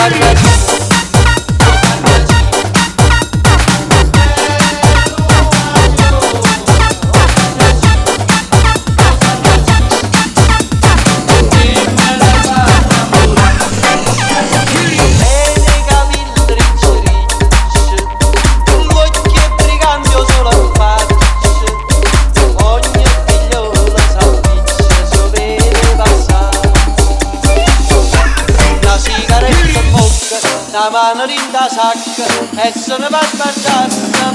Chocolate la mano in da sacca e se ne va a sbargiare per